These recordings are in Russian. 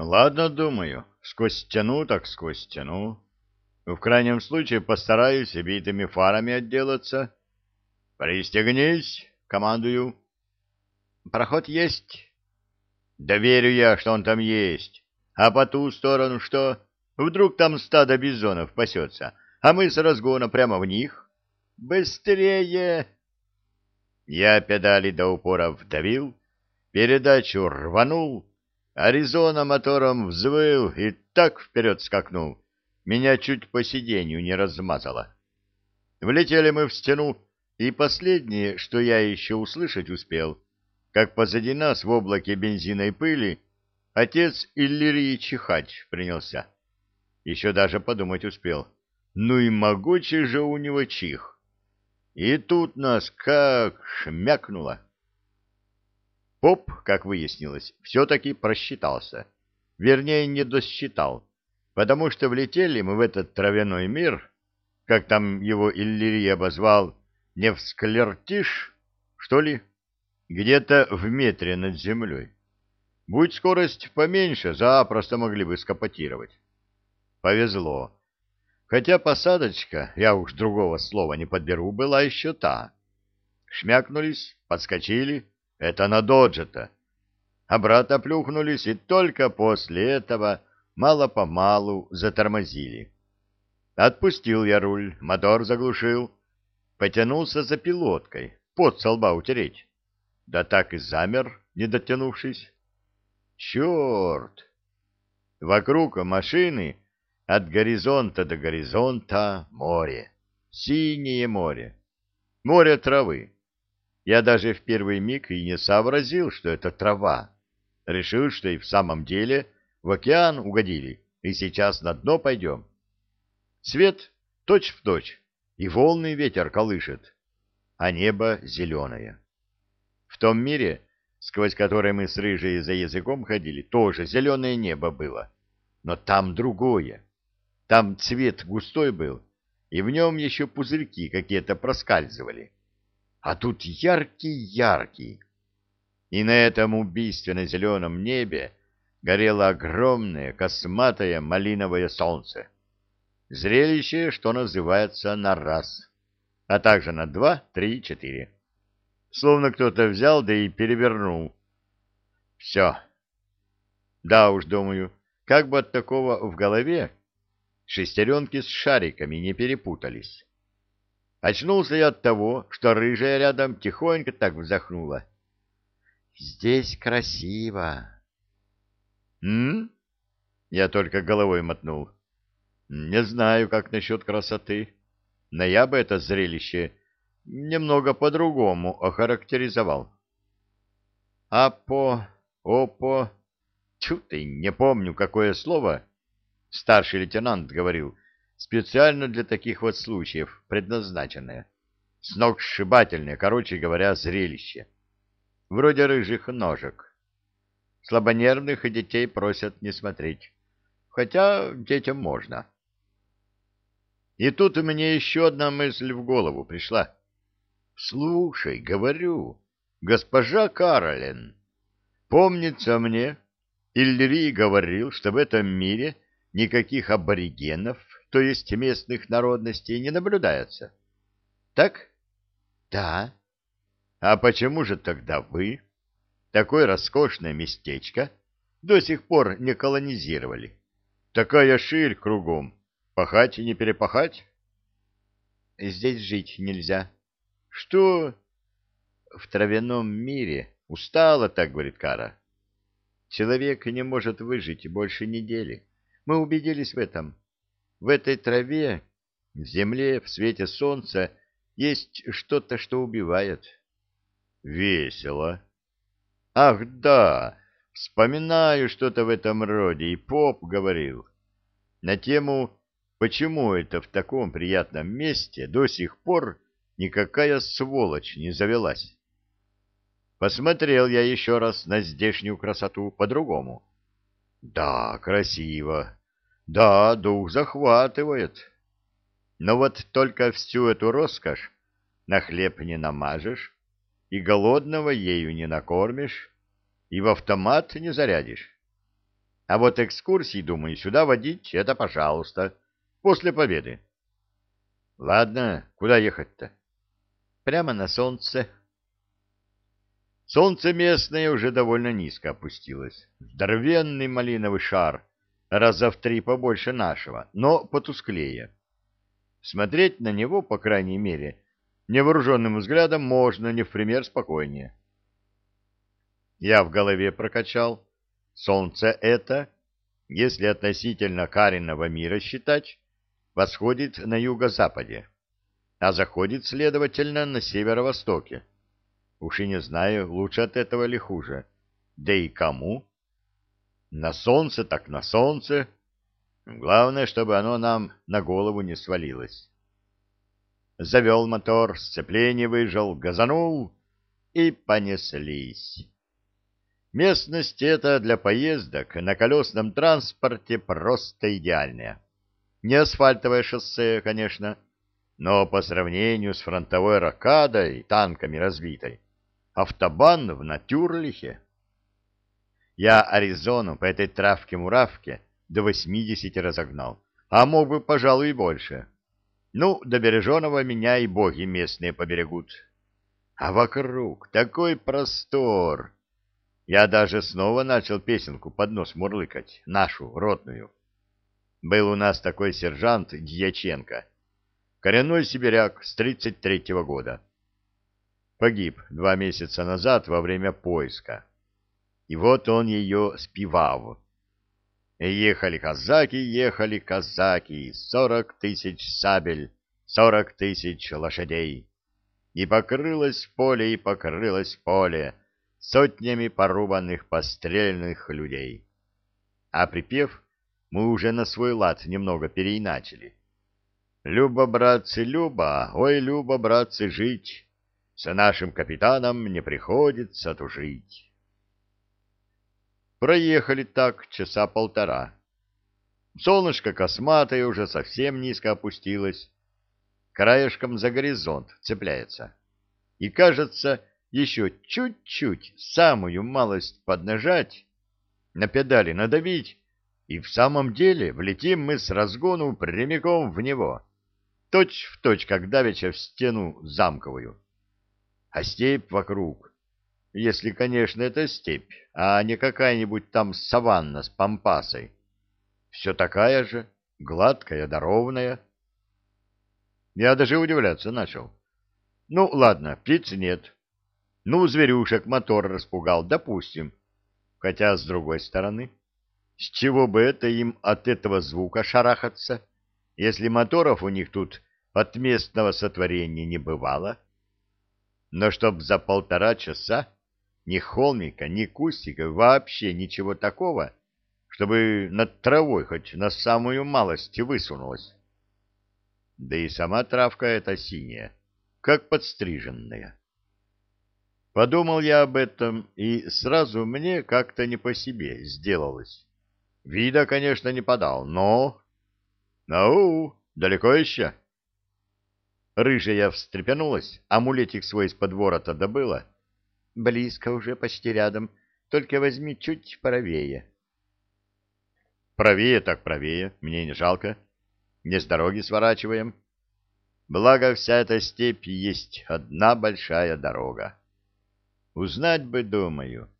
Ладно, думаю, сквозь стену так сквозь стену. В крайнем случае постараюсь битыми фарами отделаться. Пристегнись, командую. Проход есть. Да верю я, что он там есть. А по ту сторону что? Вдруг там стадо бизонов пасется, а мы с разгона прямо в них? Быстрее! Я педали до упора вдавил, передачу рванул, Аризона мотором взвыл и так вперед скакнул, меня чуть по сиденью не размазало. Влетели мы в стену, и последнее, что я еще услышать успел, как позади нас в облаке бензиной пыли отец Иллирии чихать принялся. Еще даже подумать успел. Ну и могучий же у него чих. И тут нас как шмякнуло. Поп, как выяснилось, все-таки просчитался. Вернее, не досчитал потому что влетели мы в этот травяной мир, как там его Иллирий обозвал, не в склертиш, что ли, где-то в метре над землей. Будь скорость поменьше, запросто могли бы скопотировать. Повезло. Хотя посадочка, я уж другого слова не подберу, была еще та. Шмякнулись, подскочили, это на доджета. Обратно плюхнулись, и только после этого мало-помалу затормозили. Отпустил я руль, мотор заглушил, потянулся за пилоткой, под со лба утереть. Да так и замер, не дотянувшись. Черт! Вокруг машины от горизонта до горизонта море, синее море, море травы. Я даже в первый миг и не сообразил, что это трава. Решил, что и в самом деле в океан угодили, и сейчас на дно пойдем. Свет точь в точь, и волны ветер колышет, а небо зеленое. В том мире, сквозь который мы с рыжей за языком ходили, тоже зеленое небо было, но там другое. Там цвет густой был, и в нем еще пузырьки какие-то проскальзывали. А тут яркий-яркий. И на этом убийственно зеленом небе горело огромное косматое малиновое солнце. Зрелище, что называется, на раз, а также на два, три, четыре. Словно кто-то взял да и перевернул. Все. Да уж, думаю, как бы от такого в голове шестеренки с шариками не перепутались. Очнулся я от того, что рыжая рядом тихонько так вздохнула. «Здесь красиво!» «М?» Я только головой мотнул. «Не знаю, как насчет красоты, но я бы это зрелище немного по-другому охарактеризовал». «А по... опо...» Тьфу ты, не помню, какое слово старший лейтенант говорил, специально для таких вот случаев предназначенное. Сногсшибательное, короче говоря, зрелище. Вроде рыжих ножек. Слабонервных детей просят не смотреть. Хотя детям можно. И тут у меня еще одна мысль в голову пришла. «Слушай, говорю, госпожа Каролин, помнится мне, Ильри говорил, что в этом мире никаких аборигенов, то есть местных народностей, не наблюдается. Так? Да. А почему же тогда вы Такое роскошное местечко до сих пор не колонизировали. Такая ширь кругом. Пахать и не перепахать? Здесь жить нельзя. Что? В травяном мире устало, так говорит Кара. Человек не может выжить больше недели. Мы убедились в этом. В этой траве, в земле, в свете солнца есть что-то, что убивает. Весело. Ах, да, вспоминаю что-то в этом роде, и поп говорил. На тему «Почему это в таком приятном месте до сих пор никакая сволочь не завелась?» Посмотрел я еще раз на здешнюю красоту по-другому. Да, красиво. Да, дух захватывает. Но вот только всю эту роскошь на хлеб не намажешь, и голодного ею не накормишь, и в автомат не зарядишь. А вот экскурсии, думаю, сюда водить — это пожалуйста, после победы. Ладно, куда ехать-то? Прямо на солнце. Солнце местное уже довольно низко опустилось. Здоровенный малиновый шар, раза в три побольше нашего, но потусклее. Смотреть на него, по крайней мере, невооруженным взглядом можно не в пример спокойнее. Я в голове прокачал. Солнце это, если относительно Кариного мира считать, восходит на юго-западе, а заходит, следовательно, на северо-востоке. Уж и не знаю, лучше от этого или хуже. Да и кому? На солнце так на солнце. Главное, чтобы оно нам на голову не свалилось. Завел мотор, сцепление выжал, газанул, и понеслись. Местность эта для поездок на колесном транспорте просто идеальная. Не асфальтовое шоссе, конечно, но по сравнению с фронтовой ракадой, танками разбитой, автобан в Натюрлихе. Я Аризону по этой травке-муравке до 80 разогнал, а мог бы, пожалуй, и больше. Ну, до береженого меня и боги местные поберегут. А вокруг такой простор. Я даже снова начал песенку под нос мурлыкать, нашу, ротную. Был у нас такой сержант Дьяченко, коренной сибиряк с 33-го года погиб два месяца назад во время поиска. И вот он ее спевал. Ехали казаки, ехали казаки, сорок тысяч сабель, сорок тысяч лошадей. И покрылось поле, и покрылось поле сотнями порубанных пострельных людей. А припев мы уже на свой лад немного переиначили. «Люба, братцы, Люба, ой, Люба, братцы, жить!» С нашим капитаном не приходится тужить. Проехали так часа полтора. Солнышко косматое уже совсем низко опустилось. Краешком за горизонт цепляется. И, кажется, еще чуть-чуть, самую малость поднажать, на педали надавить, и в самом деле влетим мы с разгону прямиком в него, точь в точь, как давеча в стену замковую а степь вокруг. Если, конечно, это степь, а не какая-нибудь там саванна с пампасой. Все такая же, гладкая да ровная. Я даже удивляться начал. Ну, ладно, птиц нет. Ну, зверюшек мотор распугал, допустим. Хотя, с другой стороны, с чего бы это им от этого звука шарахаться, если моторов у них тут от местного сотворения не бывало? — но чтоб за полтора часа ни холмика, ни кустика, вообще ничего такого, чтобы над травой хоть на самую малость высунулась. Да и сама травка эта синяя, как подстриженная. Подумал я об этом, и сразу мне как-то не по себе сделалось. Вида, конечно, не подал, но... «Ау, далеко еще?» Рыжая встрепенулась, амулетик свой из-под ворота добыла. Близко уже, почти рядом, только возьми чуть правее. Правее так правее, мне не жалко. Не с дороги сворачиваем. Благо, вся эта степь есть одна большая дорога. Узнать бы, думаю,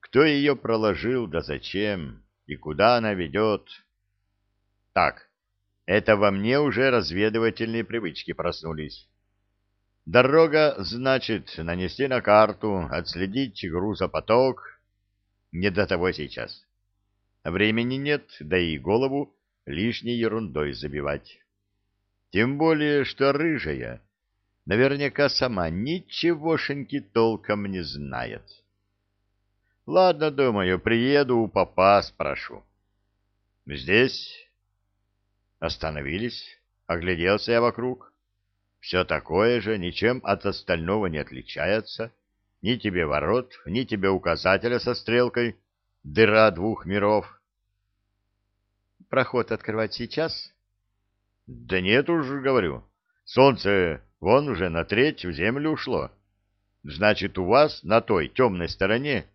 кто ее проложил, да зачем, и куда она ведет. Так, это во мне уже разведывательные привычки проснулись. Дорога, значит, нанести на карту, отследить грузопоток. Не до того сейчас. Времени нет, да и голову лишней ерундой забивать. Тем более, что рыжая наверняка сама ничегошеньки толком не знает. Ладно, думаю, приеду у папа спрошу. Здесь Остановились, огляделся я вокруг. Все такое же, ничем от остального не отличается. Ни тебе ворот, ни тебе указателя со стрелкой. Дыра двух миров. Проход открывать сейчас? Да нет уж, говорю. Солнце вон уже на треть в землю ушло. Значит, у вас на той темной стороне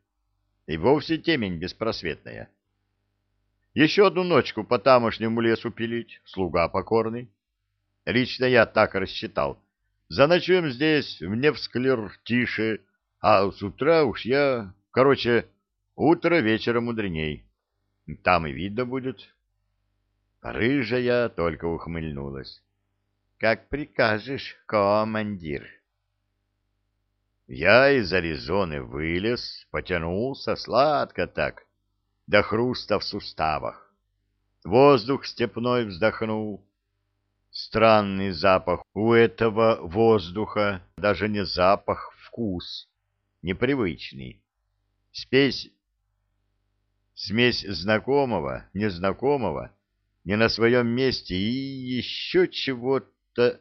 и вовсе темень беспросветная. Еще одну ночку по тамошнему лесу пилить, слуга покорный. Лично я так рассчитал. Заночуем здесь, в Невсклер, тише, а с утра уж я... Короче, утро вечера мудреней. Там и видно будет. Рыжая только ухмыльнулась. — Как прикажешь, командир. Я из Аризоны вылез, потянулся сладко так, до хруста в суставах. Воздух степной вздохнул. Странный запах у этого воздуха, даже не запах, вкус, непривычный. Спесь, смесь знакомого, незнакомого, не на своем месте и еще чего-то